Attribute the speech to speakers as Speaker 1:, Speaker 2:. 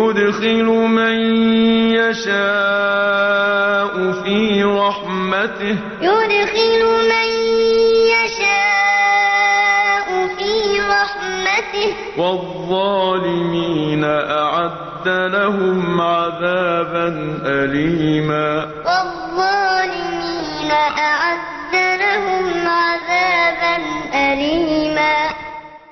Speaker 1: يدخل من يشاء في رحمته
Speaker 2: يدخل من يشاء في رحمته
Speaker 1: والظالمين أعد لهم عذابا أليما
Speaker 2: والظالمين أعد لهم